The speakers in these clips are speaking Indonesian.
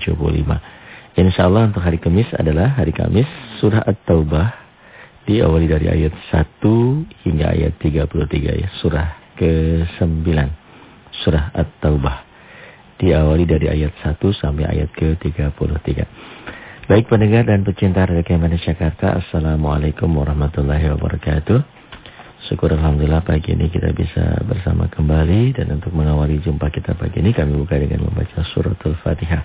75. Insya Allah untuk hari Kamis adalah hari Kamis surah At-Taubah diawali dari ayat 1 hingga ayat 33 ya. Surah ke-9. Surah At-Taubah. Diawali dari ayat 1 sampai ayat ke-33. Baik pendengar dan pecinta Radio Manis Jakarta, Assalamualaikum warahmatullahi wabarakatuh. Syukur Alhamdulillah pagi ini kita bisa bersama kembali dan untuk mengawali jumpa kita pagi ini kami buka dengan membaca suratul Fatihah.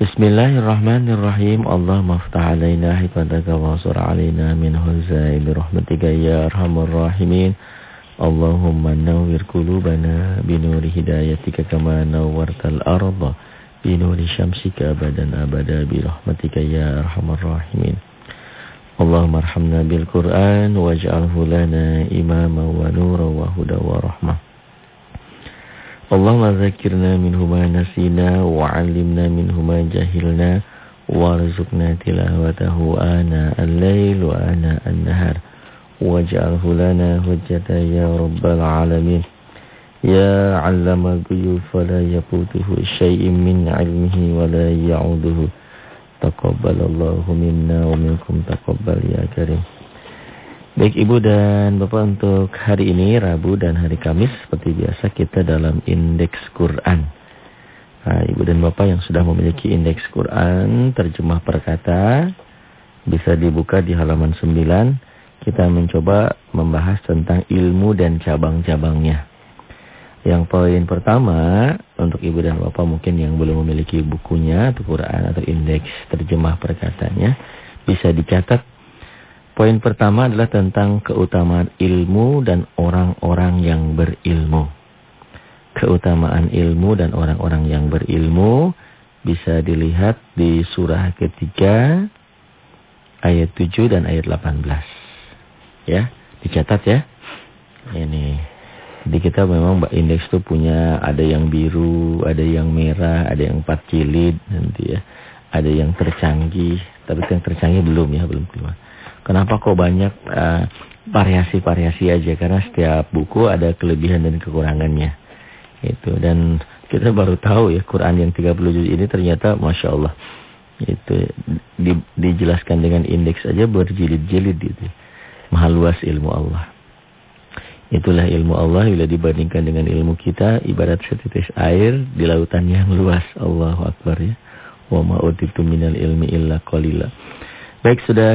بسم الله الرحمن الرحيم اللهم افتح علينا حكمتك واصر علينا من هزائم برحمتك يا أرحم الراحمين اللهم نور قلوبنا بنور هدايتك كما نورت الأرض بنور شمسك أبدا أبدا برحمتك يا أرحم الراحمين اللهم ارحمنا بالقرآن واجعله لنا إماما ونورا وهدى ورحمة اللهم ذكرنا منه ما نسينا وعلمنا منه ما جهلنا وارزقنا تلاوته آناء الليل وآناء النهار. واجعله لنا حجة يا رب العالمين. يا علم الغيوب فلا يفوته شيء من علمه ولا يعوده. Taqabbalallahu minna wa minkum taqabbal ya karim. Baik Ibu dan Bapak untuk hari ini Rabu dan hari Kamis seperti biasa kita dalam indeks Quran. Nah, Ibu dan Bapak yang sudah memiliki indeks Quran terjemah perkata bisa dibuka di halaman 9. Kita mencoba membahas tentang ilmu dan cabang-cabangnya. Yang poin pertama, untuk ibu dan bapak mungkin yang belum memiliki bukunya atau Quran atau indeks terjemah perkataannya, bisa dicatat. Poin pertama adalah tentang keutamaan ilmu dan orang-orang yang berilmu. Keutamaan ilmu dan orang-orang yang berilmu bisa dilihat di surah ketiga ayat 7 dan ayat 18. Ya, dicatat ya. Ini jadi kita memang indeks itu punya ada yang biru, ada yang merah, ada yang empat jilid nanti ya. Ada yang tercanggih, tapi yang tercanggih belum ya, belum keluar. Kenapa kok banyak eh, variasi-variasi uh, aja? Karena setiap buku ada kelebihan dan kekurangannya. Itu dan kita baru tahu ya Quran yang 30 juz ini ternyata Masya Allah. Itu di, dijelaskan dengan indeks aja berjilid-jilid gitu. Mahal luas ilmu Allah. Itulah ilmu Allah bila dibandingkan dengan ilmu kita ibarat setitis air di lautan yang luas. Allahu Akbar ya. Wa ma minal ilmi illa qalila. Baik, sudah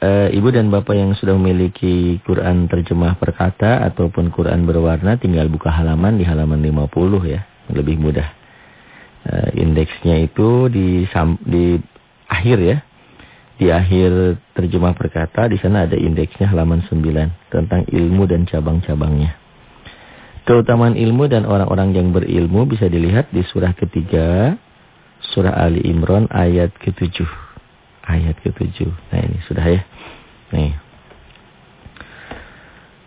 uh, Ibu dan Bapak yang sudah memiliki Quran terjemah perkata ataupun Quran berwarna tinggal buka halaman di halaman 50 ya. Lebih mudah. Uh, indeksnya itu di di akhir ya di akhir terjemah perkata di sana ada indeksnya halaman 9 tentang ilmu dan cabang-cabangnya. Keutamaan ilmu dan orang-orang yang berilmu bisa dilihat di surah ketiga, surah Ali Imran ayat ke-7 ayat ke-7. Nah ini sudah ya. Nih.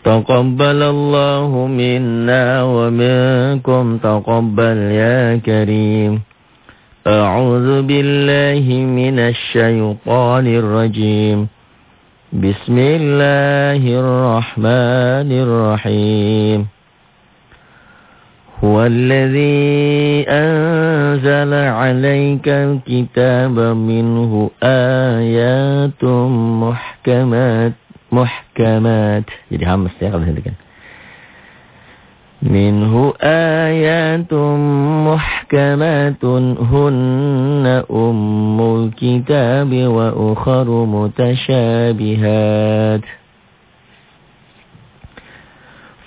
Taqabbalallahu minna wa minkum taqabbal ya karim. A'udzu billahi minasy syaithanir rajim. Bismillahirrahmanirrahim. هو الذي أنزل عليك الكتاب منه آيات محكمات محكمات. jadi hamas ya kalau kan منه آيات محكمات. هن أم الكتاب وأخر متشابهات.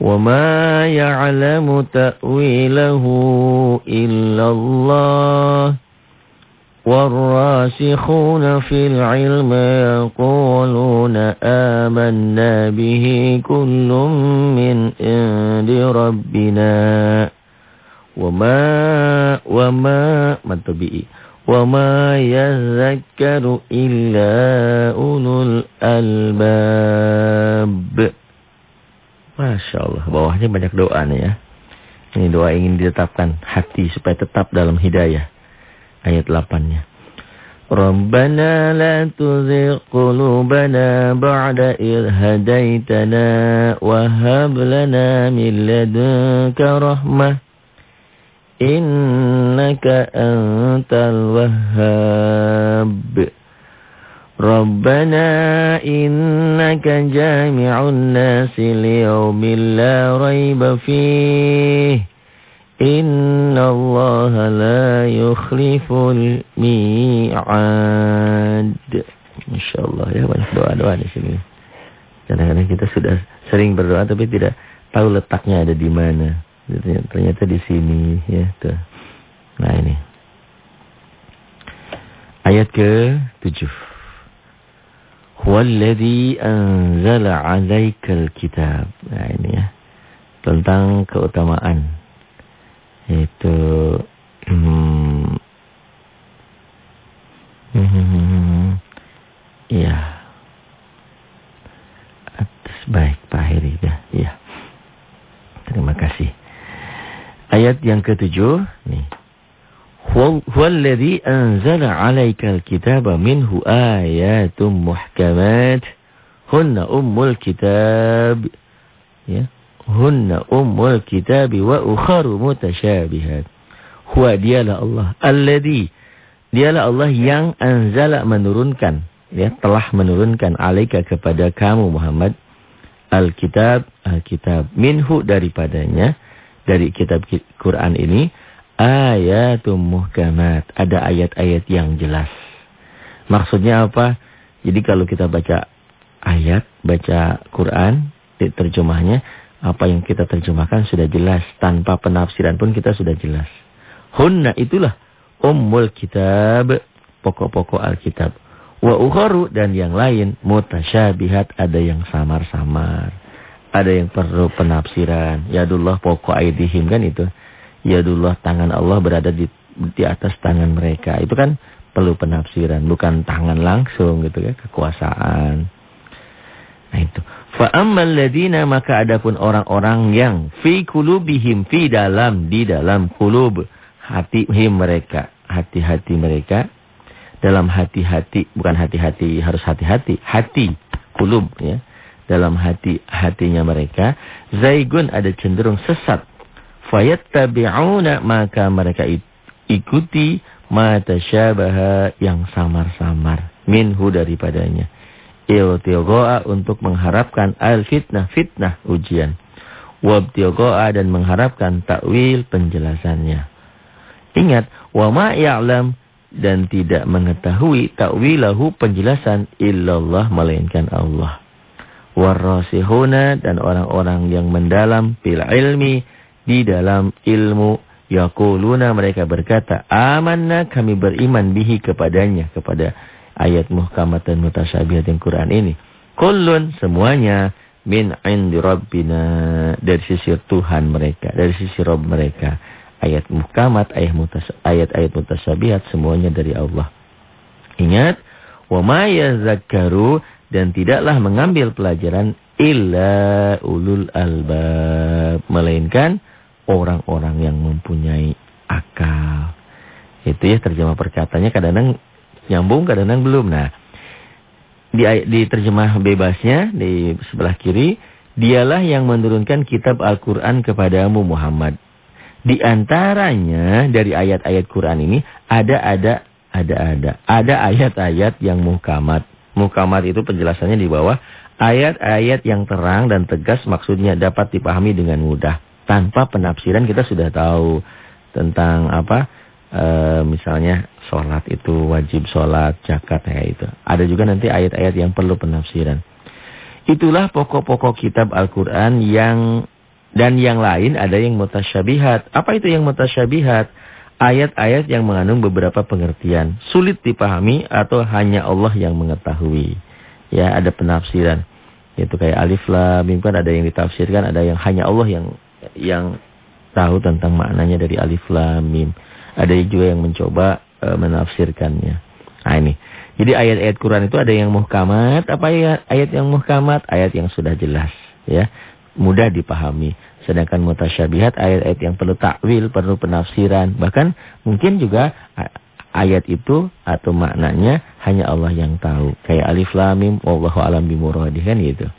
وما يعلم تأويله إلا الله والراسخون في العلم يقولون آمنا به كل من عند ربنا وما وما mantubi وما يذكر إلا أولو الألباب Masya Allah, bawahnya banyak doa nih ya. Ini doa ingin ditetapkan hati supaya tetap dalam hidayah. Ayat 8-nya. Rabbana la tuzigh qulubana ba'da idh hadaitana wa hab lana min ladunka rahmah innaka antal wahhab Rabbana innaka jami'un nasi liyawmin la rayba fih Inna Allah la yukhliful mi'ad Masya Allah ya banyak doa-doa di sini Kadang-kadang kita sudah sering berdoa tapi tidak tahu letaknya ada di mana Ternyata di sini ya tuh. Nah ini. Ayat ke-7. Huwallazi anzala 'alaikal kitab. Nah ini ya. Tentang keutamaan. Itu hmm, ya. Atas baik Pak. Ya. Terima kasih. Ayat yang ketujuh. Nih. Huwallazi anzala 'alaikal kitaba minhu ayatum muhkamat hunna ummul kitab. Ya. Hunna ummul kitab wa ukharu mutasyabihat. Huwa dialah Allah. Alladzi dialah Allah yang anzala menurunkan ya telah menurunkan alaika kepada kamu Muhammad Alkitab Alkitab minhu daripadanya dari kitab Quran ini ayatum muhkamat. Ada ayat-ayat yang jelas. Maksudnya apa? Jadi kalau kita baca ayat, baca Quran, terjemahnya, apa yang kita terjemahkan sudah jelas. Tanpa penafsiran pun kita sudah jelas. Hunna itulah ummul kitab, pokok-pokok Alkitab. Wa ukharu dan yang lain mutasyabihat ada yang samar-samar. Ada yang perlu penafsiran. Yadullah pokok aidihim kan itu. Yadullah tangan Allah berada di di atas tangan mereka. Itu kan perlu penafsiran. Bukan tangan langsung gitu ya. Kekuasaan. Nah itu. Fa'ammal ladina maka adapun orang-orang yang fi kulubihim fi dalam di dalam kulub hati mereka, hati-hati mereka dalam hati-hati bukan hati-hati harus hati-hati, hati kulub ya dalam hati hatinya mereka zaigun ada cenderung sesat fayattabi'una maka mereka ikuti ma tasyabaha yang samar-samar minhu daripadanya. Iltiqa'a untuk mengharapkan al fitnah fitnah ujian. Wabtiqa'a dan mengharapkan takwil penjelasannya. Ingat wa ma ya'lam dan tidak mengetahui takwilahu penjelasan illallah melainkan Allah. Warasihuna dan orang-orang yang mendalam fil ilmi di dalam ilmu. Yaquluna mereka berkata amanna kami beriman bihi kepadanya kepada ayat muhkamat dan mutasyabihat yang Quran ini. Kullun semuanya min indi rabbina dari sisi Tuhan mereka dari sisi Rabb mereka. Ayat muhkamat ayat mutas ayat ayat mutasyabihat semuanya dari Allah. Ingat wa ma yazakkaru dan tidaklah mengambil pelajaran illa ulul albab melainkan orang-orang yang mempunyai akal. Itu ya terjemah perkataannya kadang-kadang nyambung kadang-kadang belum. Nah, di di terjemah bebasnya di sebelah kiri, dialah yang menurunkan kitab Al-Qur'an kepadamu Muhammad. Di antaranya dari ayat-ayat Quran ini ada ada ada ayat-ayat yang muhkamat Mukamat itu penjelasannya di bawah. Ayat-ayat yang terang dan tegas maksudnya dapat dipahami dengan mudah. Tanpa penafsiran kita sudah tahu tentang apa e, misalnya sholat itu wajib sholat, zakat ya itu. Ada juga nanti ayat-ayat yang perlu penafsiran. Itulah pokok-pokok kitab Al-Quran yang dan yang lain ada yang mutasyabihat. Apa itu yang mutasyabihat? Ayat-ayat yang mengandung beberapa pengertian. Sulit dipahami atau hanya Allah yang mengetahui. Ya ada penafsiran. Itu kayak alif lam mim kan ada yang ditafsirkan, ada yang hanya Allah yang yang tahu tentang maknanya dari alif lam mim. Ada juga yang mencoba e, menafsirkannya. Nah ini. Jadi ayat-ayat Quran itu ada yang muhkamat, apa ya ayat yang muhkamat, ayat yang sudah jelas, ya. Mudah dipahami. Sedangkan mutasyabihat ayat-ayat yang perlu takwil, perlu penafsiran, bahkan mungkin juga ayat itu atau maknanya hanya Allah yang tahu. Kayak alif lam mim wallahu alam bimuradi kan gitu.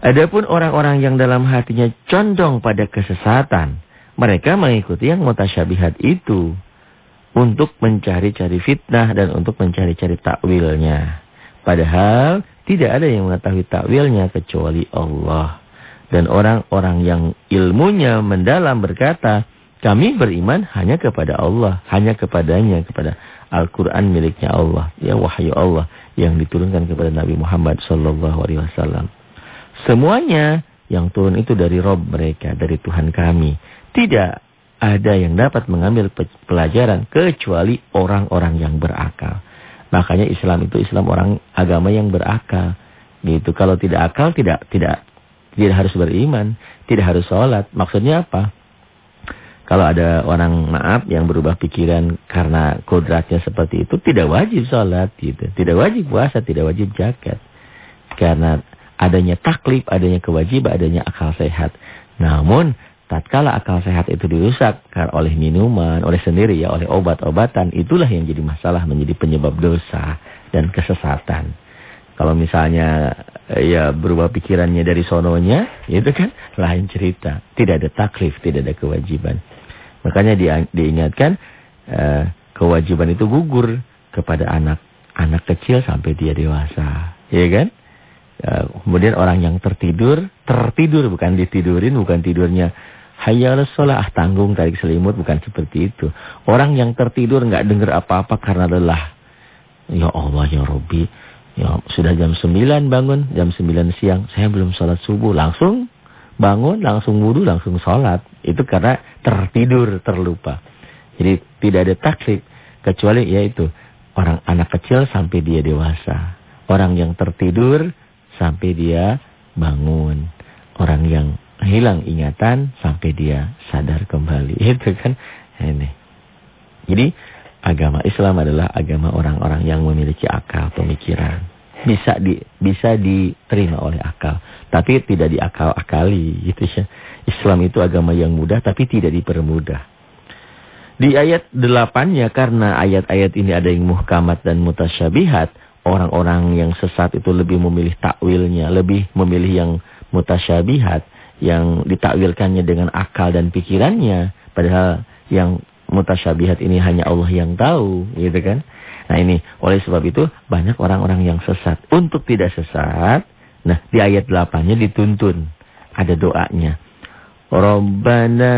Adapun orang-orang yang dalam hatinya condong pada kesesatan, mereka mengikuti yang mutasyabihat itu untuk mencari-cari fitnah dan untuk mencari-cari takwilnya. Padahal tidak ada yang mengetahui takwilnya kecuali Allah. Dan orang-orang yang ilmunya mendalam berkata, kami beriman hanya kepada Allah, hanya kepadanya, kepada Al-Quran miliknya Allah, ya wahyu Allah yang diturunkan kepada Nabi Muhammad Sallallahu Alaihi Wasallam. Semuanya yang turun itu dari Rob mereka, dari Tuhan kami. Tidak ada yang dapat mengambil pelajaran kecuali orang-orang yang berakal. Makanya Islam itu Islam orang agama yang berakal. Gitu. Kalau tidak akal tidak tidak tidak harus beriman, tidak harus sholat. Maksudnya apa? Kalau ada orang maaf yang berubah pikiran karena kodratnya seperti itu, tidak wajib sholat gitu. Tidak wajib puasa, tidak wajib zakat. Karena adanya taklif, adanya kewajiban, adanya akal sehat. Namun, tatkala akal sehat itu dirusak oleh minuman, oleh sendiri ya, oleh obat-obatan, itulah yang jadi masalah, menjadi penyebab dosa dan kesesatan. Kalau misalnya ya berubah pikirannya dari sononya, itu kan lain cerita. Tidak ada taklif, tidak ada kewajiban. Makanya di, diingatkan uh, kewajiban itu gugur kepada anak anak kecil sampai dia dewasa, ya kan? Ya, kemudian orang yang tertidur, tertidur bukan ditidurin, bukan tidurnya hayal sholat, ah tanggung tarik selimut, bukan seperti itu. Orang yang tertidur nggak dengar apa-apa karena lelah. Ya Allah ya Robi, ya sudah jam 9 bangun, jam 9 siang, saya belum sholat subuh, langsung bangun, langsung wudhu, langsung sholat. Itu karena tertidur, terlupa. Jadi tidak ada taklif, kecuali yaitu orang anak kecil sampai dia dewasa. Orang yang tertidur sampai dia bangun. Orang yang hilang ingatan sampai dia sadar kembali. Itu kan ini. Jadi agama Islam adalah agama orang-orang yang memiliki akal pemikiran. Bisa di bisa diterima oleh akal, tapi tidak diakal-akali gitu ya. Islam itu agama yang mudah tapi tidak dipermudah. Di ayat delapannya karena ayat-ayat ini ada yang muhkamat dan mutasyabihat, orang-orang yang sesat itu lebih memilih takwilnya, lebih memilih yang mutasyabihat, yang ditakwilkannya dengan akal dan pikirannya, padahal yang mutasyabihat ini hanya Allah yang tahu, gitu kan? Nah ini, oleh sebab itu banyak orang-orang yang sesat. Untuk tidak sesat, nah di ayat 8-nya dituntun, ada doanya. Rabbana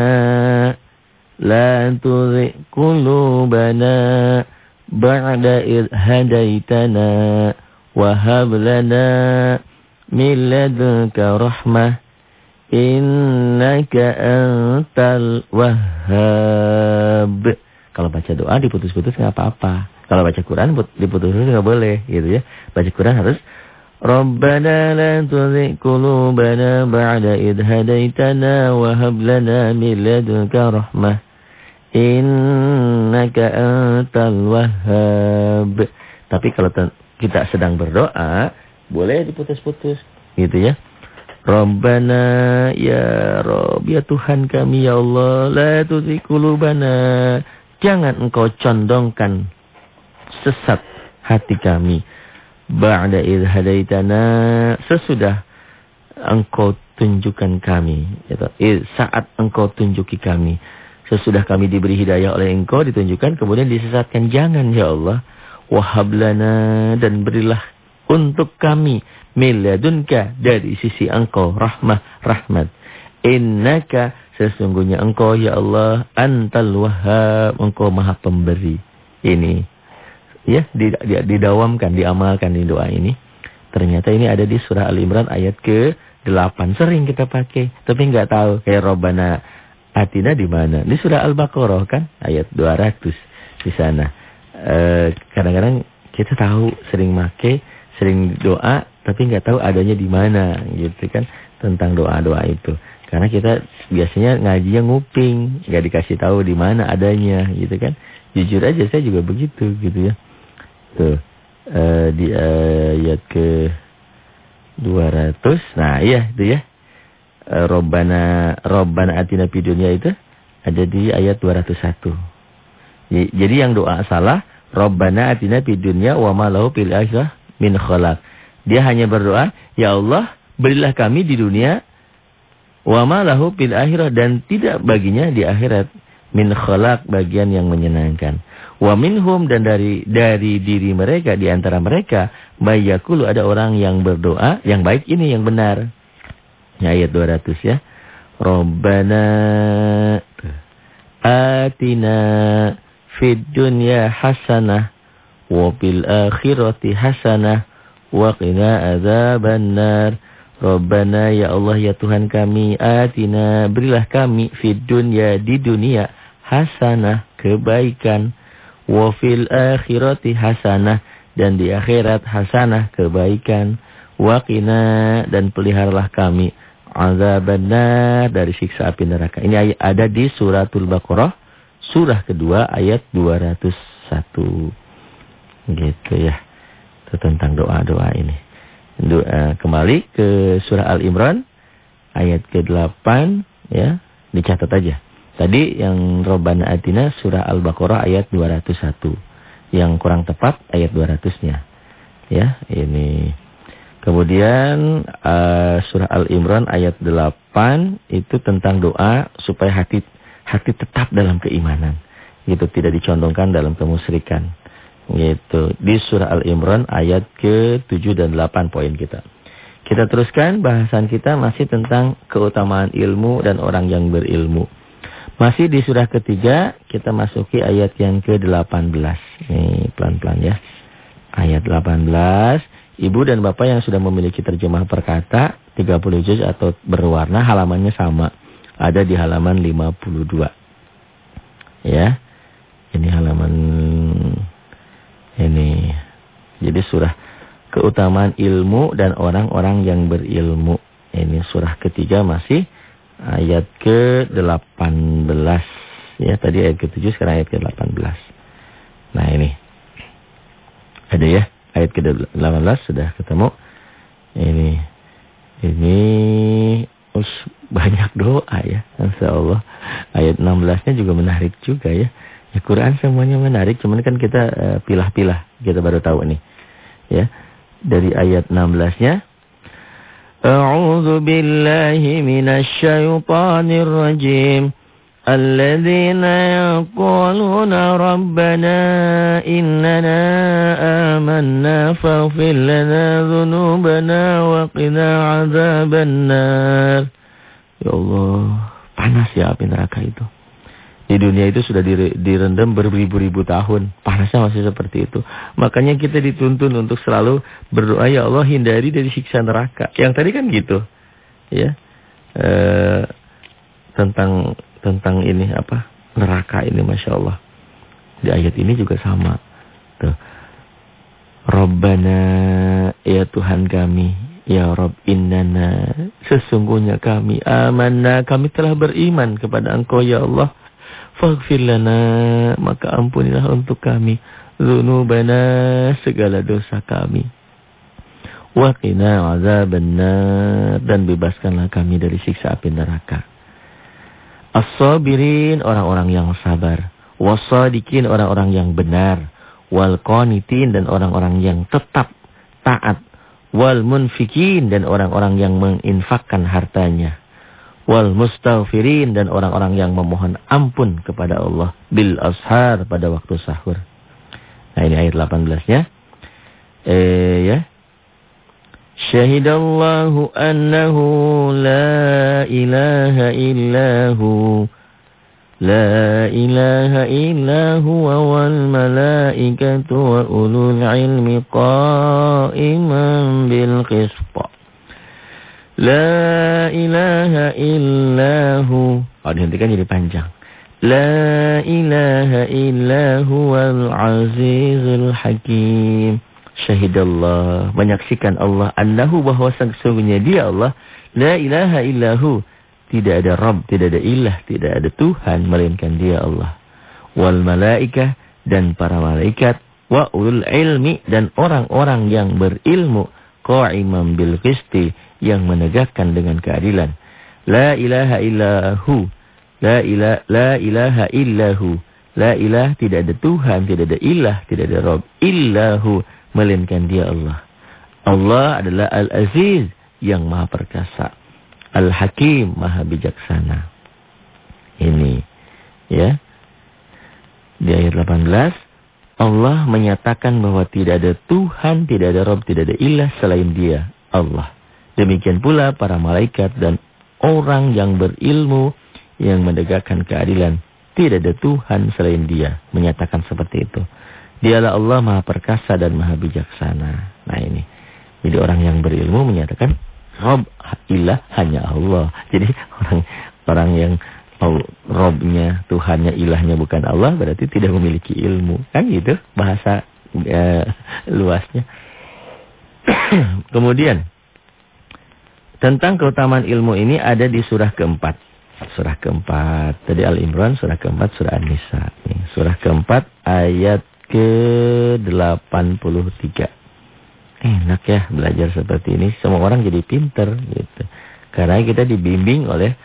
la tuzigh qulubana idh hadaitana wa hab lana min ladunka rahmah innaka antal wahhab. Kalau baca doa diputus-putus enggak apa-apa. Kalau baca Quran diputus-putus enggak boleh gitu ya. Baca Quran harus Rabbana la tuzigh qulubana ba'da idh hadaitana wa hab lana min ladunka rahmah. Innaka antal wahhab. Tapi kalau kita sedang berdoa, boleh diputus-putus. Gitu ya. Rabbana ya Rabb ya Tuhan kami ya Allah la tuzikulubana. Jangan engkau condongkan sesat hati kami. Ba'da idh hadaitana sesudah engkau tunjukkan kami. Saat engkau tunjuki kami. Sesudah kami diberi hidayah oleh engkau, ditunjukkan, kemudian disesatkan. Jangan ya Allah. Wahablana dan berilah untuk kami. Miladunka dari sisi engkau. Rahmah, rahmat. Innaka sesungguhnya engkau ya Allah antal wahhab, engkau maha pemberi. Ini ya didawamkan, diamalkan di doa ini. Ternyata ini ada di surah Al-Imran ayat ke-8. Sering kita pakai, tapi nggak tahu kayak Robbana Atina di mana? Di surah Al-Baqarah kan ayat 200 di sana. Eh, kadang-kadang e, kita tahu sering make, sering doa tapi nggak tahu adanya di mana gitu kan tentang doa-doa itu. Karena kita biasanya ngajinya nguping, nggak dikasih tahu di mana adanya gitu kan. Jujur aja saya juga begitu gitu ya. Tuh. Uh, di ayat ke 200. Nah, iya itu ya. Uh, Robbana Robbana atina fid dunya itu ada di ayat 201. Jadi yang doa salah, Robbana atina fid dunya wa ma lahu fil min khalaq. Dia hanya berdoa, "Ya Allah, berilah kami di dunia wa ma lahu fil akhirah dan tidak baginya di akhirat min khalaq bagian yang menyenangkan." Wa minhum dan dari dari diri mereka di antara mereka bayakulu ada orang yang berdoa yang baik ini yang benar. Ya, ayat 200 ya. Rabbana atina fid dunya hasanah wa fil akhirati hasanah wa qina adzabannar. Rabbana ya Allah ya Tuhan kami atina berilah kami fid dunya di dunia hasanah kebaikan wa fil akhirati hasanah dan di akhirat hasanah kebaikan waqina dan peliharalah kami azabannar dari siksa api neraka. Ini ada di suratul Baqarah surah kedua ayat 201. Gitu ya. Itu tentang doa-doa ini. Doa, kembali ke surah Al-Imran ayat ke-8 ya, dicatat aja. Tadi yang Robbana Atina surah Al-Baqarah ayat 201. Yang kurang tepat ayat 200-nya. Ya, ini. Kemudian uh, surah Al-Imran ayat 8 itu tentang doa supaya hati hati tetap dalam keimanan. Gitu, tidak dicondongkan dalam kemusyrikan. Gitu. Di surah Al-Imran ayat ke-7 dan 8 poin kita. Kita teruskan bahasan kita masih tentang keutamaan ilmu dan orang yang berilmu. Masih di surah ketiga, kita masuki ayat yang ke-18. Nih, pelan-pelan ya. Ayat 18. Ibu dan bapak yang sudah memiliki terjemah perkata, 30 juz atau berwarna, halamannya sama. Ada di halaman 52. Ya. Ini halaman ini. Jadi surah keutamaan ilmu dan orang-orang yang berilmu. Ini surah ketiga masih ayat ke-18 ya tadi ayat ke-7 sekarang ayat ke-18 nah ini ada ya ayat ke-18 sudah ketemu. Ini ini us banyak doa ya. Insyaallah. Ayat 16-nya juga menarik juga ya. Ya Quran semuanya menarik, cuman kan kita eh, pilah-pilah, uh, kita baru tahu nih. Ya. Dari ayat 16-nya A'udzu billahi minasy syaithanir rajim. الذين يقولون ربنا إننا آمنا فاغفر لنا ذنوبنا وقنا عذاب النار Ya Allah, panas ya api neraka itu. Di dunia itu sudah direndam beribu-ribu tahun. Panasnya masih seperti itu. Makanya kita dituntun untuk selalu berdoa, ya Allah hindari dari siksa neraka. Yang tadi kan gitu. ya e, Tentang tentang ini apa neraka ini Masya Allah. Di ayat ini juga sama. Tuh. Rabbana ya Tuhan kami. Ya Rabb innana. Sesungguhnya kami amanah. Kami telah beriman kepada engkau ya Allah. Faghfir lana, maka ampunilah untuk kami dzunubana segala dosa kami. Wa qina dan bebaskanlah kami dari siksa api neraka. As-sabirin orang-orang yang sabar, wasadikin orang-orang yang benar, wal qanitin dan orang-orang yang tetap taat, wal munfikin dan orang-orang yang menginfakkan hartanya wal mustaghfirin dan orang-orang yang memohon ampun kepada Allah bil ashar pada waktu sahur. Nah ini ayat 18-nya. Eh ya. شهد الله أنه لا إله إلا هو. لا إله إلا هو والملائكة وأولو العلم قائما بالقسط. لا إله إلا هو. Oh, dihentikan jadi panjang. لا إله إلا هو العزيز الحكيم. Syahidallah Menyaksikan Allah Annahu bahwa sesungguhnya dia Allah La ilaha illahu tidak ada Rabb, tidak ada ilah, tidak ada Tuhan melainkan dia Allah. Wal malaikah dan para malaikat wa ulul ilmi dan orang-orang yang berilmu qa'iman bil qisti yang menegakkan dengan keadilan. La ilaha illahu. La ilaha la ilaha illahu. La ilah tidak ada Tuhan, tidak ada ilah, tidak ada Rabb illahu melainkan dia Allah. Allah adalah Al-Aziz yang Maha Perkasa. Al-Hakim, Maha Bijaksana. Ini, ya. Di ayat 18, Allah menyatakan bahwa tidak ada Tuhan, tidak ada Rob, tidak ada ilah selain dia, Allah. Demikian pula para malaikat dan orang yang berilmu yang menegakkan keadilan. Tidak ada Tuhan selain dia. Menyatakan seperti itu. Dialah Allah maha perkasa dan maha bijaksana. Nah ini. Jadi orang yang berilmu menyatakan Rob ilah hanya Allah. Jadi orang orang yang Robnya, Tuhannya, ilahnya bukan Allah berarti tidak memiliki ilmu. Kan gitu bahasa uh, luasnya. Kemudian tentang keutamaan ilmu ini ada di surah keempat. Surah keempat. Tadi Al-Imran, surah keempat, surah An-Nisa. Surah keempat ayat ke-83. Enak ya belajar seperti ini. Semua orang jadi pinter gitu. Karena kita dibimbing oleh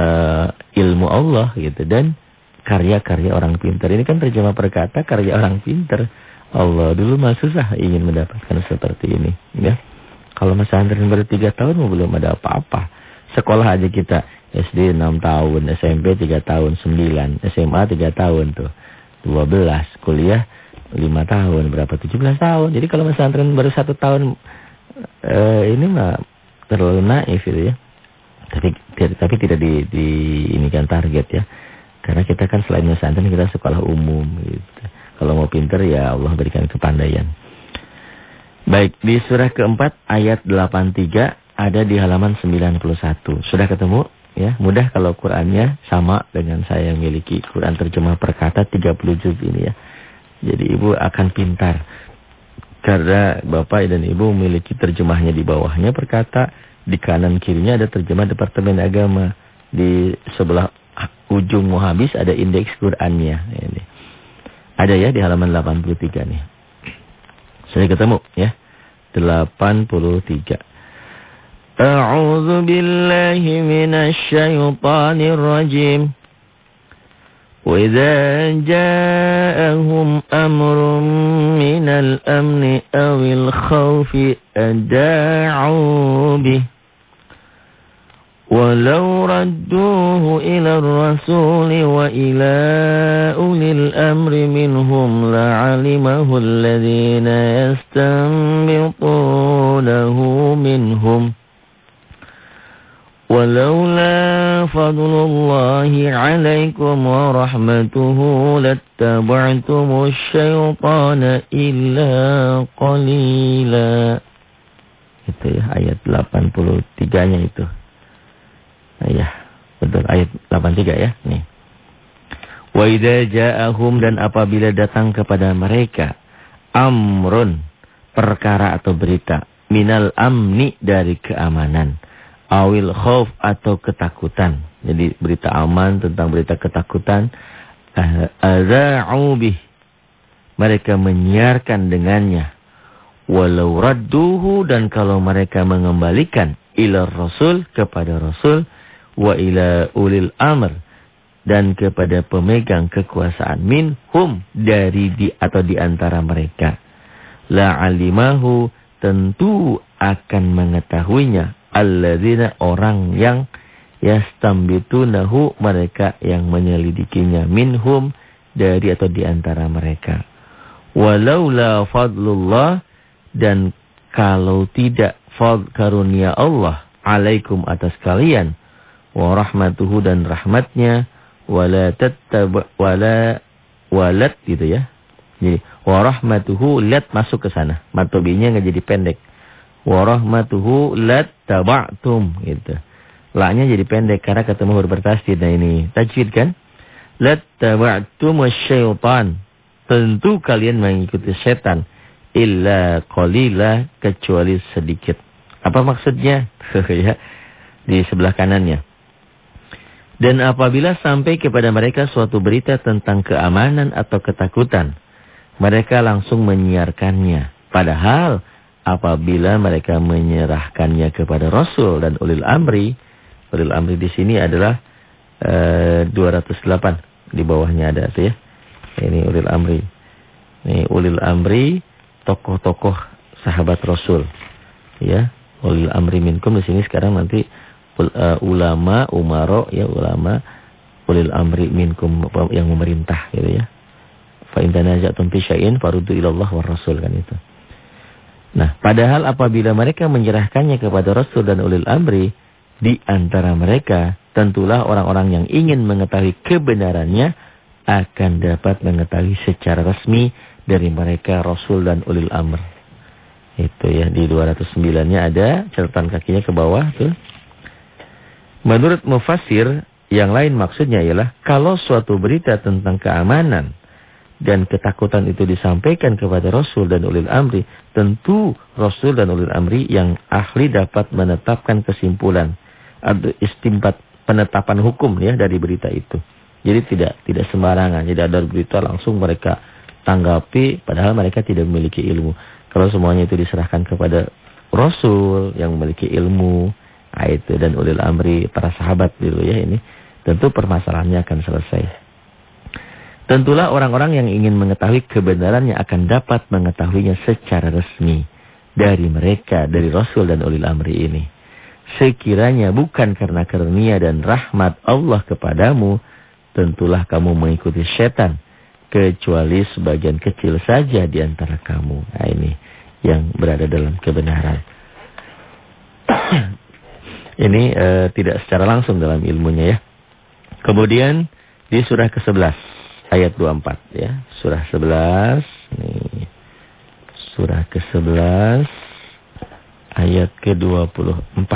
uh, ilmu Allah gitu. Dan karya-karya orang pinter. Ini kan terjemah perkata karya orang pinter. Allah dulu mah susah ingin mendapatkan seperti ini. ya. Kalau masa pesantren baru 3 tahun belum ada apa-apa. Sekolah aja kita SD 6 tahun, SMP 3 tahun, 9, SMA 3 tahun tuh. 12, kuliah lima tahun, berapa tujuh belas tahun. Jadi kalau pesantren baru satu tahun eh, ini mah terlalu naif itu ya. Tapi tapi tidak di, di ini kan target ya. Karena kita kan selain pesantren kita sekolah umum gitu. Kalau mau pinter ya Allah berikan kepandaian. Baik, di surah keempat ayat 83 ada di halaman 91. Sudah ketemu? Ya, mudah kalau Qurannya sama dengan saya yang miliki Quran terjemah perkata 30 juz ini ya. Jadi ibu akan pintar. Karena bapak dan ibu memiliki terjemahnya di bawahnya perkata. Di kanan kirinya ada terjemah Departemen Agama. Di sebelah ujung mau habis ada indeks Qurannya. Ini. Ada ya di halaman 83 nih. Saya ketemu ya. 83. A'udzu billahi minasy syaithanir rajim. وإذا جاءهم أمر من الأمن أو الخوف أداعوا به ولو ردوه إلى الرسول وإلى أولي الأمر منهم لعلمه الذين يستنبطونه منهم ولولا فضل الله عليكم ورحمته لاتبعتم الشيطان إلا قليلا itu ya ayat 83-nya itu. Ayah, betul ayat 83 ya. Nih. Wa idza ja'ahum dan apabila datang kepada mereka amrun perkara atau berita minal amni dari keamanan awil khauf atau ketakutan. Jadi berita aman tentang berita ketakutan. Aza'u bih. Mereka menyiarkan dengannya. Walau radduhu dan kalau mereka mengembalikan ila rasul kepada rasul wa ila ulil amr dan kepada pemegang kekuasaan minhum dari di atau di antara mereka la alimahu tentu akan mengetahuinya alladzina orang yang yastambitunahu mereka yang menyelidikinya minhum dari atau di antara mereka. Walaula fadlullah dan kalau tidak fad karunia Allah alaikum atas kalian wa rahmatuhu dan rahmatnya wala tattab wala walat gitu ya. Jadi wa rahmatuhu lat masuk ke sana. Matobinya enggak jadi pendek. Wa rahmatuhu lat taba'tum gitu. La-nya jadi pendek karena ketemu huruf bertasydid. Nah ini tajwid kan? Lat taba'tum syaitan. Tentu kalian mengikuti setan illa qalila kecuali sedikit. Apa maksudnya? ya. Di sebelah kanannya. Dan apabila sampai kepada mereka suatu berita tentang keamanan atau ketakutan, mereka langsung menyiarkannya. Padahal apabila mereka menyerahkannya kepada Rasul dan ulil amri, ulil amri di sini adalah uh, eh, 208 di bawahnya ada tuh ya. Ini ulil amri. Ini ulil amri tokoh-tokoh sahabat Rasul. Ya, ulil amri minkum di sini sekarang nanti uh, ulama, umaro, ya ulama, ulil amri minkum yang memerintah gitu ya. Fa in tanaza'tum fi syai'in ila Allah war rasul kan itu. Nah, padahal apabila mereka menyerahkannya kepada Rasul dan ulil amri, di antara mereka tentulah orang-orang yang ingin mengetahui kebenarannya akan dapat mengetahui secara resmi dari mereka Rasul dan ulil amr. Itu ya di 209-nya ada catatan kakinya ke bawah tuh. Menurut mufassir, yang lain maksudnya ialah kalau suatu berita tentang keamanan dan ketakutan itu disampaikan kepada Rasul dan ulil amri, tentu Rasul dan ulil amri yang ahli dapat menetapkan kesimpulan atau istimbat penetapan hukum ya dari berita itu. Jadi tidak tidak sembarangan, tidak ada berita langsung mereka tanggapi padahal mereka tidak memiliki ilmu. Kalau semuanya itu diserahkan kepada Rasul yang memiliki ilmu, Nah, itu dan ulil amri para sahabat dulu ya ini. Tentu permasalahannya akan selesai. Tentulah orang-orang yang ingin mengetahui kebenarannya akan dapat mengetahuinya secara resmi dari mereka, dari Rasul dan ulil amri ini. Sekiranya bukan karena karunia dan rahmat Allah kepadamu, tentulah kamu mengikuti setan, kecuali sebagian kecil saja di antara kamu. Nah ini yang berada dalam kebenaran. Ini uh, tidak secara langsung dalam ilmunya ya. Kemudian di surah ke-11 ayat 24 ya. Surah 11 nih. Surah ke-11 ayat ke-24.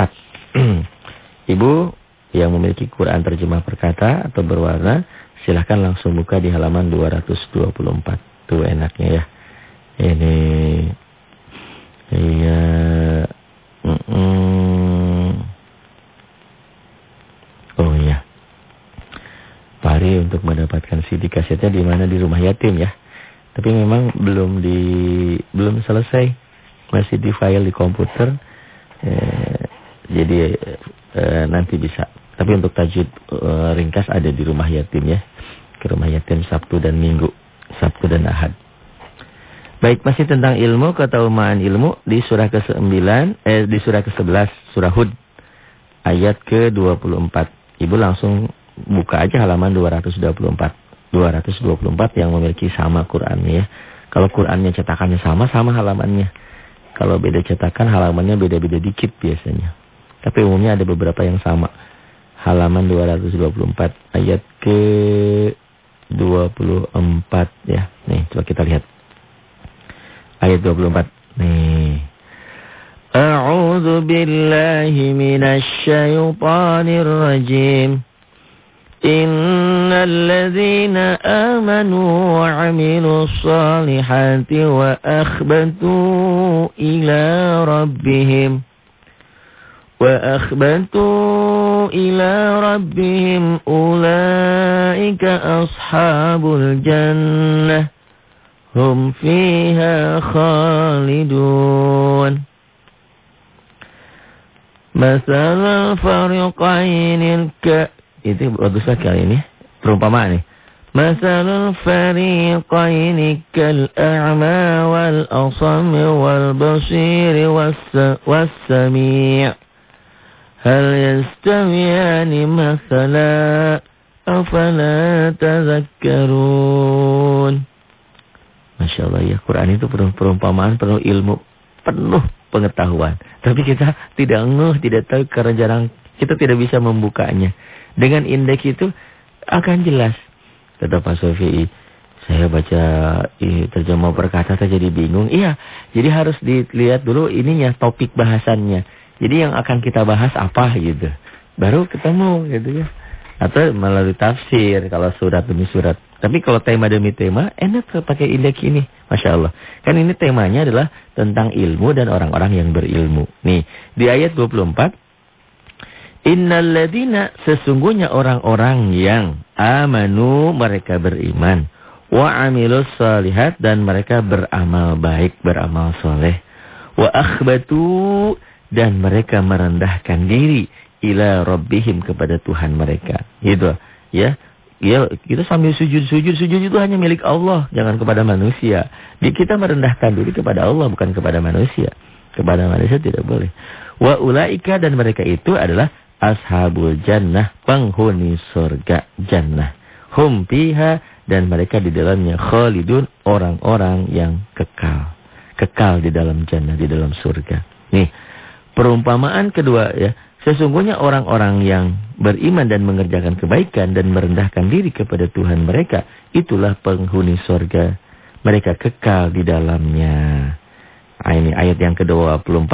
Ibu yang memiliki Quran terjemah perkata atau berwarna silahkan langsung buka di halaman 224. Tuh enaknya ya. Ini iya mm -mm. Oh iya. Pari untuk mendapatkan CD kasetnya di mana di rumah yatim ya. Tapi memang belum di belum selesai. Masih di file di komputer. Eh, jadi eh, nanti bisa. Tapi untuk tajud eh, ringkas ada di rumah yatim ya. Ke rumah yatim Sabtu dan Minggu. Sabtu dan Ahad. Baik, masih tentang ilmu, ketaumaan ilmu di surah ke-9, eh di surah ke-11, surah Hud, ayat ke-24. Ibu langsung buka aja halaman 224. 224 yang memiliki sama Qurannya ya. Kalau Qurannya cetakannya sama, sama halamannya. Kalau beda cetakan, halamannya beda-beda dikit biasanya. Tapi umumnya ada beberapa yang sama. Halaman 224 ayat ke 24 ya. Nih, coba kita lihat. Ayat 24. Nih. A'udzu billahi minasy syaithanir rajim. إن الذين آمنوا وعملوا الصالحات وأخبتوا إلى ربهم وأخبتوا إلى ربهم أولئك أصحاب الجنة هم فيها خالدون Masalah fariqainil ka itu bagus kali ini perumpamaan nih. Masalul fariqaini kal a'ma wal asam wal basir was sami' Hal yastawiyani mathala afala tazakkarun Masya Allah ya Quran itu penuh perumpamaan penuh ilmu penuh pengetahuan. Tapi kita tidak ngeh, tidak tahu karena jarang kita tidak bisa membukanya. Dengan indeks itu akan jelas. Kata Pak Sofi, saya baca terjemah perkata saya jadi bingung. Iya, jadi harus dilihat dulu ininya topik bahasannya. Jadi yang akan kita bahas apa gitu. Baru ketemu gitu ya. Atau melalui tafsir kalau surat demi surat. Tapi kalau tema demi tema enak pakai indeks ini. Masya Allah. Kan ini temanya adalah tentang ilmu dan orang-orang yang berilmu. Nih di ayat 24. Innaladina sesungguhnya orang-orang yang amanu mereka beriman. Wa amilus salihat dan mereka beramal baik, beramal soleh. Wa akhbatu dan mereka merendahkan diri ila rabbihim kepada Tuhan mereka. Gitu. Ya. Ya, kita sambil sujud-sujud, sujud itu hanya milik Allah, jangan kepada manusia. Di kita merendahkan diri kepada Allah bukan kepada manusia. Kepada manusia tidak boleh. Wa ulaika dan mereka itu adalah ashabul jannah, penghuni surga jannah. Hum fiha dan mereka di dalamnya khalidun, orang-orang yang kekal. Kekal di dalam jannah, di dalam surga. Nih, perumpamaan kedua ya Sesungguhnya orang-orang yang beriman dan mengerjakan kebaikan dan merendahkan diri kepada Tuhan mereka, itulah penghuni sorga. Mereka kekal di dalamnya. Nah, ini ayat yang ke-24.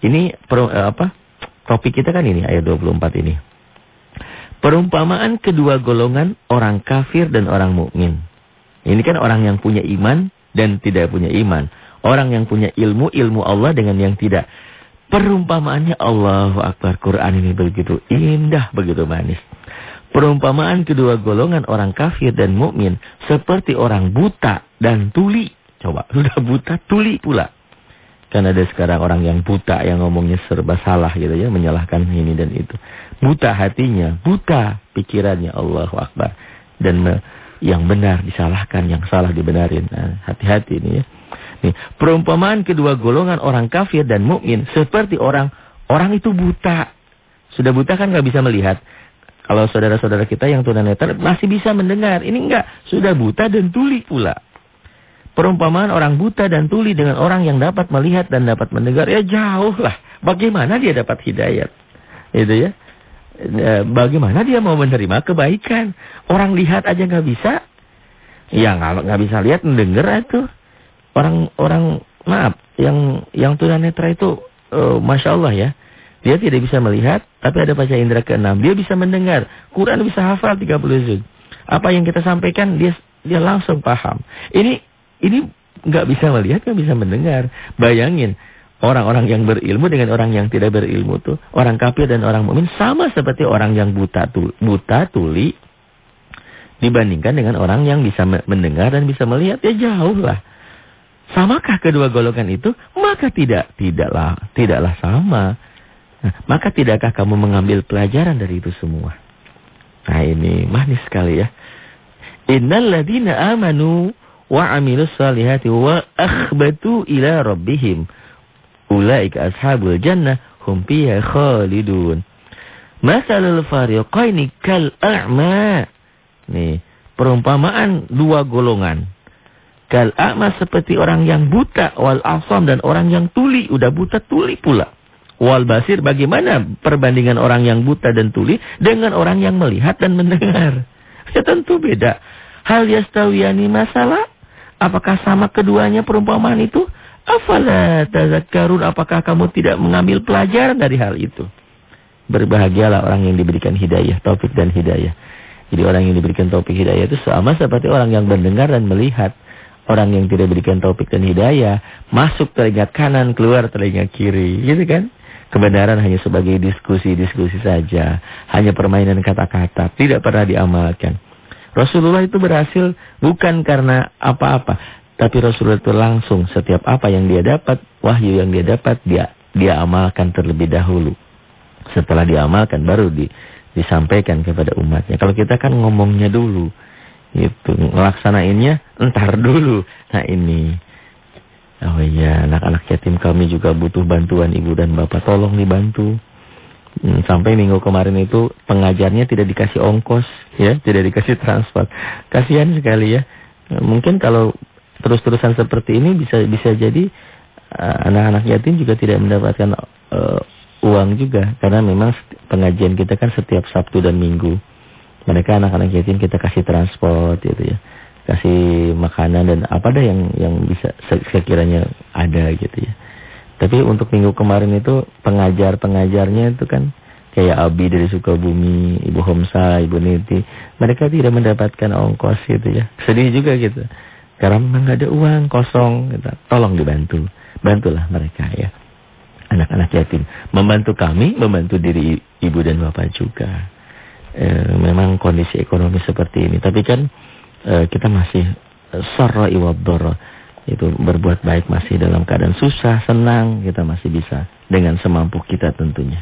Ini per, eh, apa? Topik kita kan ini ayat 24 ini. Perumpamaan kedua golongan orang kafir dan orang mukmin. Ini kan orang yang punya iman dan tidak punya iman. Orang yang punya ilmu, ilmu Allah dengan yang tidak. Perumpamaannya Allahu Akbar. Quran ini begitu indah, begitu manis. Perumpamaan kedua golongan orang kafir dan mukmin seperti orang buta dan tuli. Coba, sudah buta, tuli pula. Karena ada sekarang orang yang buta yang ngomongnya serba salah gitu ya, menyalahkan ini dan itu. Buta hatinya, buta pikirannya Allahu Akbar. Dan yang benar disalahkan, yang salah dibenarin. Nah, hati-hati nah, ini ya. Nih, perumpamaan kedua golongan orang kafir dan mukmin seperti orang orang itu buta. Sudah buta kan nggak bisa melihat. Kalau saudara-saudara kita yang tunanetra masih bisa mendengar. Ini enggak, sudah buta dan tuli pula. Perumpamaan orang buta dan tuli dengan orang yang dapat melihat dan dapat mendengar ya jauh lah. Bagaimana dia dapat hidayat? Itu ya. E, bagaimana dia mau menerima kebaikan? Orang lihat aja nggak bisa. Ya kalau nggak bisa lihat mendengar itu orang-orang maaf yang yang tunanetra itu uh, masya Allah ya dia tidak bisa melihat tapi ada baca indera keenam dia bisa mendengar Quran bisa hafal 30 juz apa yang kita sampaikan dia dia langsung paham ini ini nggak bisa melihat nggak bisa mendengar bayangin orang-orang yang berilmu dengan orang yang tidak berilmu tuh orang kafir dan orang mukmin sama seperti orang yang buta tu, buta tuli dibandingkan dengan orang yang bisa mendengar dan bisa melihat ya jauh lah Samakah kedua golongan itu? Maka tidak, tidaklah, tidaklah sama. Nah, maka tidakkah kamu mengambil pelajaran dari itu semua? Nah ini manis sekali ya. Innal ladina amanu wa amilus salihati wa akhbatu ila rabbihim. Ulaika ashabul jannah hum fiha khalidun. Masalul fariqaini kal a'ma. Nih, perumpamaan dua golongan. Kal a'ma seperti orang yang buta wal asam dan orang yang tuli, udah buta tuli pula. Wal basir bagaimana perbandingan orang yang buta dan tuli dengan orang yang melihat dan mendengar? Ya tentu beda. Hal yastawiyani masalah? Apakah sama keduanya perumpamaan itu? Afala tazakkarun apakah kamu tidak mengambil pelajaran dari hal itu? Berbahagialah orang yang diberikan hidayah, taufik dan hidayah. Jadi orang yang diberikan taufik hidayah itu sama seperti orang yang mendengar dan melihat. Orang yang tidak berikan topik dan hidayah, masuk telinga kanan, keluar telinga kiri. Gitu kan? Kebenaran hanya sebagai diskusi-diskusi saja. Hanya permainan kata-kata. Tidak pernah diamalkan. Rasulullah itu berhasil bukan karena apa-apa. Tapi Rasulullah itu langsung setiap apa yang dia dapat, wahyu yang dia dapat, dia dia amalkan terlebih dahulu. Setelah diamalkan baru di, disampaikan kepada umatnya. Kalau kita kan ngomongnya dulu. Itu ngelaksanainnya entar dulu. Nah ini. Oh iya, anak-anak yatim kami juga butuh bantuan ibu dan bapak. Tolong dibantu. Hmm, sampai minggu kemarin itu pengajarnya tidak dikasih ongkos, ya, tidak dikasih transfer. Kasihan sekali ya. Mungkin kalau terus-terusan seperti ini bisa bisa jadi anak-anak yatim juga tidak mendapatkan uh, uang juga karena memang pengajian kita kan setiap Sabtu dan Minggu. Mereka anak-anak yatim kita kasih transport gitu ya. Kasih makanan dan apa dah yang yang bisa sekiranya ada gitu ya. Tapi untuk minggu kemarin itu pengajar-pengajarnya itu kan kayak Abi dari Sukabumi, Ibu Homsa, Ibu Niti. Mereka tidak mendapatkan ongkos gitu ya. Sedih juga gitu. Karena memang nggak ada uang kosong. Gitu. Tolong dibantu. Bantulah mereka ya. Anak-anak yatim. Membantu kami, membantu diri ibu dan bapak juga. E, memang kondisi ekonomi seperti ini. Tapi kan e, kita masih e, sarra iwaddara itu berbuat baik masih dalam keadaan susah, senang, kita masih bisa dengan semampu kita tentunya.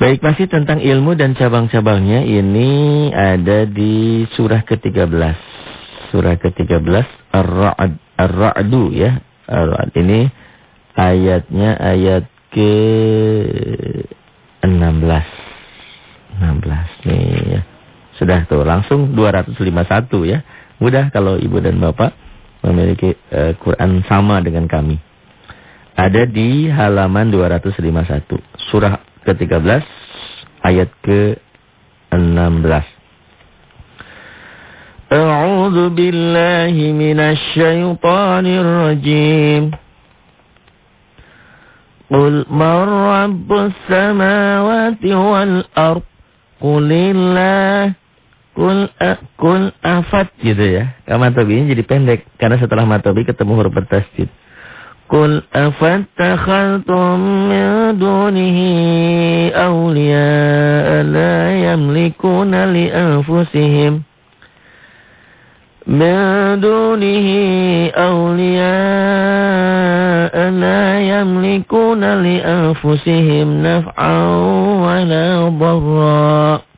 Baik, masih tentang ilmu dan cabang-cabangnya ini ada di surah ke-13. Surah ke-13 Ar-Ra'd Ar-Ra'du ya. Ar-Ra'd ini ayatnya ayat ke 16. 16 nih ya. Sudah tuh langsung 251 ya. Mudah kalau ibu dan bapak memiliki uh, Quran sama dengan kami. Ada di halaman 251. Surah ke-13 ayat ke-16. A'udzu billahi minasy syaithanir rajim. Qul man rabbus samawati wal ard? Qulillah Kul, uh, kul afat gitu ya. Matobinya jadi pendek. Karena setelah matobi ketemu huruf bertasjid. Kul afat takhaltum min dunihi awliya la yamlikuna li anfusihim. Min awliya la yamlikuna li anfusihim naf'an wa la dharra.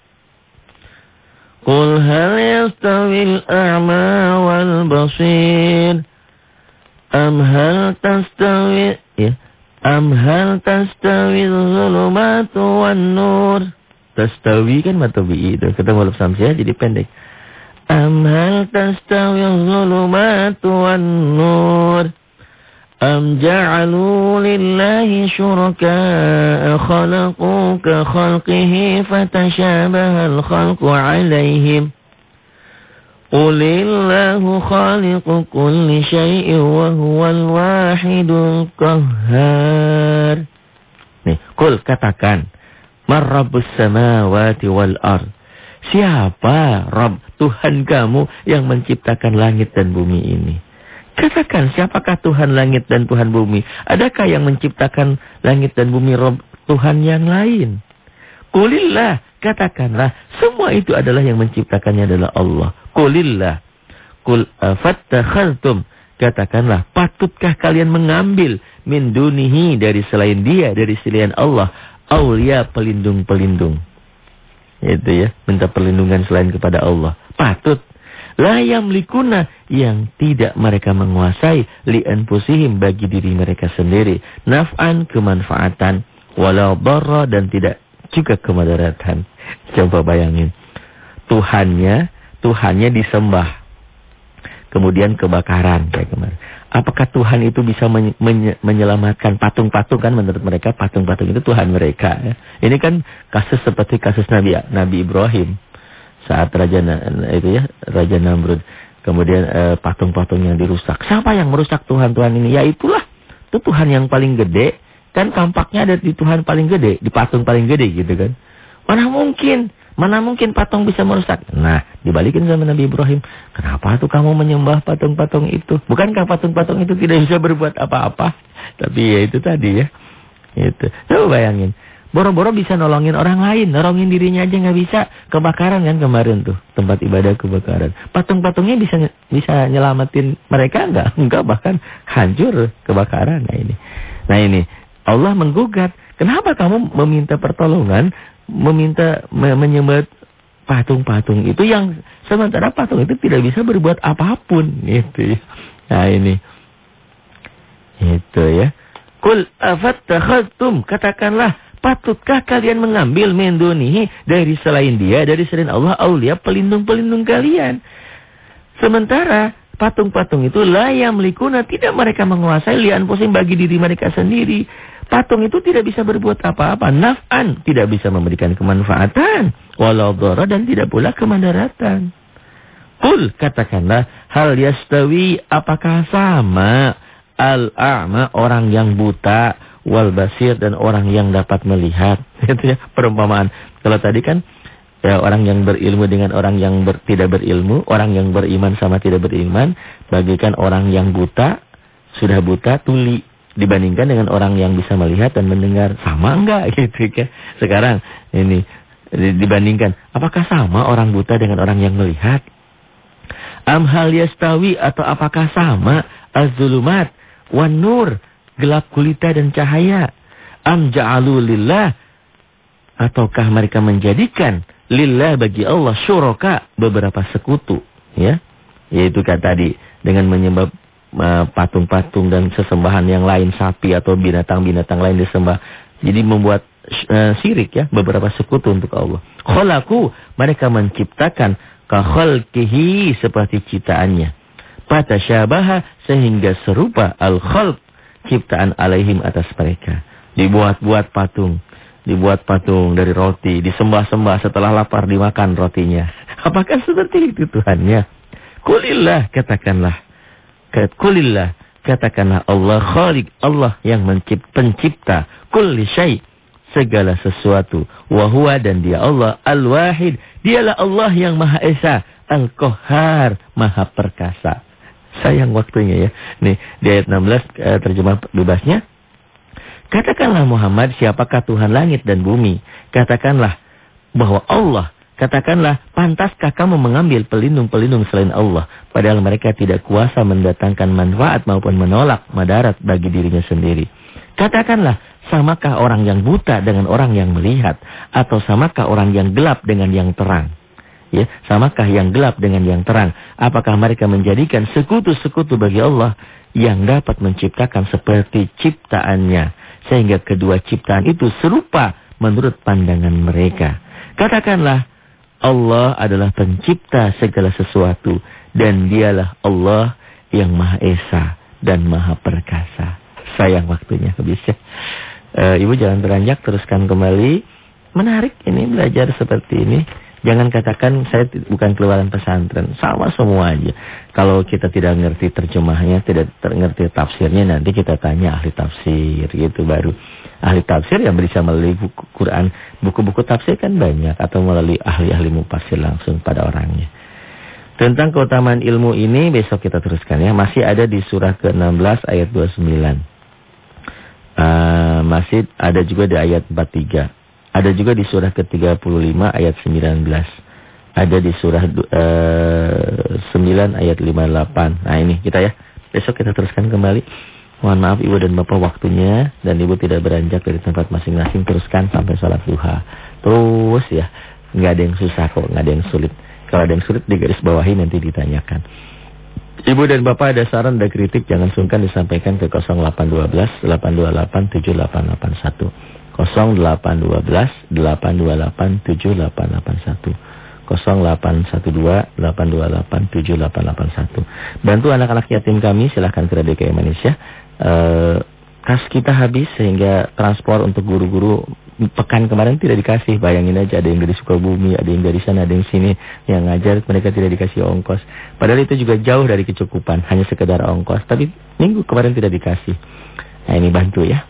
Qul hal yastawil a'ma wal basir Am hal tastawi ya. Am hal tastawi zulumatu wan nur Tastawi kan matubi itu. Ketemu lep samsiah jadi pendek. Am hal tastawi zulumatu wan nur أم جعلوا لله شركاء خلقوا كخلقه فتشابه الخلق عليهم قل الله خالق كل شيء وهو الواحد القهار Nih, kul katakan, Marrabus samawati wal ard. Siapa Rabb Tuhan kamu yang menciptakan langit dan bumi ini? Katakan siapakah Tuhan langit dan Tuhan bumi? Adakah yang menciptakan langit dan bumi Rob Tuhan yang lain? Kulillah, katakanlah semua itu adalah yang menciptakannya adalah Allah. Kulillah. Kul afattakhaltum. Katakanlah, patutkah kalian mengambil min dunihi dari selain dia, dari selain Allah, aulia pelindung-pelindung. Itu ya, minta perlindungan selain kepada Allah. Patut La yamlikuna yang tidak mereka menguasai li'an pusihim bagi diri mereka sendiri. Naf'an kemanfaatan walau barra dan tidak juga kemadaratan. Coba bayangin. Tuhannya, Tuhannya disembah. Kemudian kebakaran kayak kemarin. Apakah Tuhan itu bisa menye menye menyelamatkan patung-patung kan menurut mereka patung-patung itu Tuhan mereka ya. Ini kan kasus seperti kasus Nabi Nabi Ibrahim saat Raja itu ya Raja Namrud kemudian eh, patung-patung yang dirusak. Siapa yang merusak Tuhan-Tuhan ini? Ya itulah. Itu Tuhan yang paling gede. Kan tampaknya ada di Tuhan paling gede, di patung paling gede gitu kan. Mana mungkin? Mana mungkin patung bisa merusak? Nah, dibalikin sama Nabi Ibrahim. Kenapa tuh kamu menyembah patung-patung itu? Bukankah patung-patung itu tidak bisa berbuat apa-apa? Tapi ya itu tadi ya. Itu. Coba bayangin. Boro-boro bisa nolongin orang lain, nolongin dirinya aja nggak bisa. Kebakaran kan kemarin tuh, tempat ibadah kebakaran. Patung-patungnya bisa bisa nyelamatin mereka nggak? Enggak, bahkan hancur kebakaran. Nah ini. Nah ini, Allah menggugat. Kenapa kamu meminta pertolongan, meminta me menyembah patung-patung itu yang sementara patung itu tidak bisa berbuat apa pun gitu. Nah ini. Itu ya. Kul afattakhadtum katakanlah Patutkah kalian mengambil mendunihi dari selain dia, dari selain Allah, aulia pelindung-pelindung kalian? Sementara patung-patung itu layam likuna tidak mereka menguasai lian pusing bagi diri mereka sendiri. Patung itu tidak bisa berbuat apa-apa. Naf'an tidak bisa memberikan kemanfaatan. Walau dora dan tidak pula kemandaratan. Kul katakanlah hal yastawi apakah sama al-a'ma orang yang buta wal basir dan orang yang dapat melihat. Itu ya perumpamaan. Kalau tadi kan ya, orang yang berilmu dengan orang yang ber, tidak berilmu, orang yang beriman sama tidak beriman, bagikan orang yang buta, sudah buta, tuli. Dibandingkan dengan orang yang bisa melihat dan mendengar, sama enggak gitu kan. Sekarang ini dibandingkan, apakah sama orang buta dengan orang yang melihat? Am hal yastawi atau apakah sama az-zulumat wan nur, gelap gulita dan cahaya? Am ja'alu lillah. Ataukah mereka menjadikan lillah bagi Allah syuraka beberapa sekutu ya? Yaitu kata tadi dengan menyembah uh, patung-patung uh, dan sesembahan yang lain sapi atau binatang-binatang lain disembah. Jadi membuat uh, syirik ya beberapa sekutu untuk Allah. Khalaku mereka menciptakan ka khalqihi seperti ciptaannya. Syabaha sehingga serupa al khalq ciptaan alaihim atas mereka dibuat-buat patung dibuat patung dari roti, disembah-sembah setelah lapar dimakan rotinya. Apakah seperti itu Tuhannya? Kulillah katakanlah. Kulillah katakanlah Allah Khalik, Allah yang mencipt, pencipta kulli syai segala sesuatu. Wa dan dia Allah al-wahid, dialah Allah yang Maha Esa, al-Qahhar, Maha Perkasa. Sayang waktunya ya. Nih di ayat 16 eh, terjemah bebasnya Katakanlah Muhammad siapakah Tuhan langit dan bumi. Katakanlah bahwa Allah. Katakanlah pantaskah kamu mengambil pelindung-pelindung selain Allah. Padahal mereka tidak kuasa mendatangkan manfaat maupun menolak madarat bagi dirinya sendiri. Katakanlah samakah orang yang buta dengan orang yang melihat. Atau samakah orang yang gelap dengan yang terang. Ya, samakah yang gelap dengan yang terang? Apakah mereka menjadikan sekutu-sekutu bagi Allah yang dapat menciptakan seperti ciptaannya? Sehingga kedua ciptaan itu serupa menurut pandangan mereka. Katakanlah, Allah adalah pencipta segala sesuatu. Dan dialah Allah yang Maha Esa dan Maha Perkasa. Sayang waktunya habis ya. E, Ibu jangan beranjak, teruskan kembali. Menarik ini belajar seperti ini. Jangan katakan saya bukan keluaran pesantren. Sama semua aja. Kalau kita tidak ngerti terjemahnya, tidak ngerti tafsirnya, nanti kita tanya ahli tafsir gitu baru. Ahli tafsir yang bisa melalui buku Quran, buku-buku tafsir kan banyak. Atau melalui ahli-ahli mufasir langsung pada orangnya. Tentang keutamaan ilmu ini besok kita teruskan ya. Masih ada di surah ke-16 ayat 29. Uh, masih ada juga di ayat 43. Ada juga di surah ke-35 ayat 19. Ada di surah uh, eh, 9 ayat 58. Nah ini kita ya. Besok kita teruskan kembali. Mohon maaf Ibu dan Bapak waktunya. Dan Ibu tidak beranjak dari tempat masing-masing. Teruskan sampai sholat duha. Terus ya. Nggak ada yang susah kok. Nggak ada yang sulit. Kalau ada yang sulit di garis bawahi nanti ditanyakan. Ibu dan Bapak ada saran dan kritik. Jangan sungkan disampaikan ke 0812 828 7881. 0812 828 7881 0812 828 7881 Bantu anak-anak yatim kami silahkan ke Radio Indonesia eh, Kas kita habis sehingga transport untuk guru-guru pekan kemarin tidak dikasih. Bayangin aja ada yang dari Sukabumi, ada yang dari sana, ada yang sini yang ngajar mereka tidak dikasih ongkos. Padahal itu juga jauh dari kecukupan, hanya sekedar ongkos. Tapi minggu kemarin tidak dikasih. Nah ini bantu ya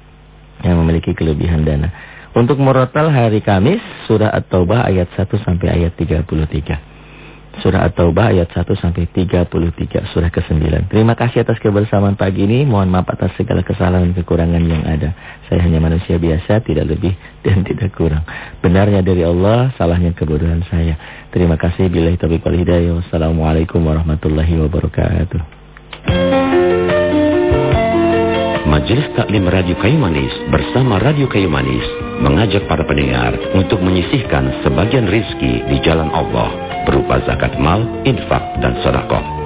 yang memiliki kelebihan dana. Untuk murotal hari Kamis, surah At-Taubah ayat 1 sampai ayat 33. Surah At-Taubah ayat 1 sampai 33, surah ke-9. Terima kasih atas kebersamaan pagi ini. Mohon maaf atas segala kesalahan dan kekurangan yang ada. Saya hanya manusia biasa, tidak lebih dan tidak kurang. Benarnya dari Allah, salahnya kebodohan saya. Terima kasih. Bila wal hidayah. Wassalamualaikum warahmatullahi wabarakatuh. Majelis Taklim Radio Kayu Manis bersama Radio Kayu Manis mengajak para pendengar untuk menyisihkan sebagian rizki di jalan Allah berupa zakat mal, infak, dan sedekah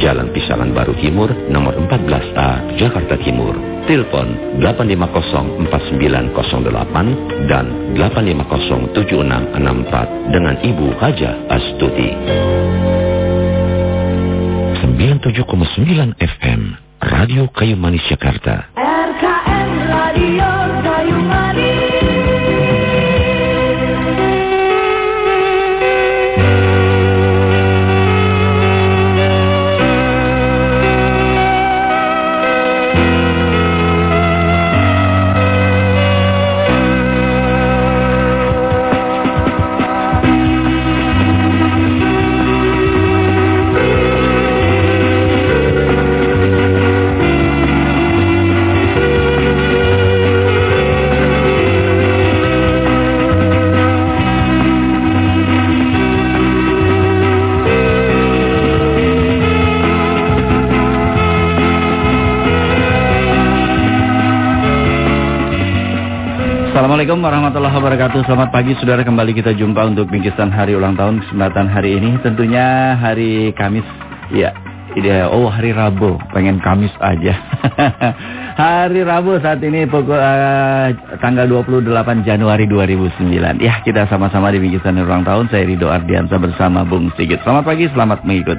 Jalan Pisangan Baru Timur, nomor 14A, Jakarta Timur. Telepon 8504908 dan 8507664 dengan Ibu Haja Astuti. 97,9 FM, Radio Kayu Manis Jakarta. RKM Radio Assalamualaikum warahmatullahi wabarakatuh. Selamat pagi saudara. Kembali kita jumpa untuk bingkisan hari ulang tahun kesempatan hari ini. Tentunya hari Kamis. Ya ide oh hari Rabu. Pengen Kamis aja. Hari Rabu saat ini pukul uh, tanggal 28 Januari 2009 Ya kita sama-sama di bingkisan ulang tahun. Saya Ridho Ardiansa bersama Bung Sigit. Selamat pagi selamat mengikuti